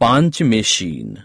punch machine.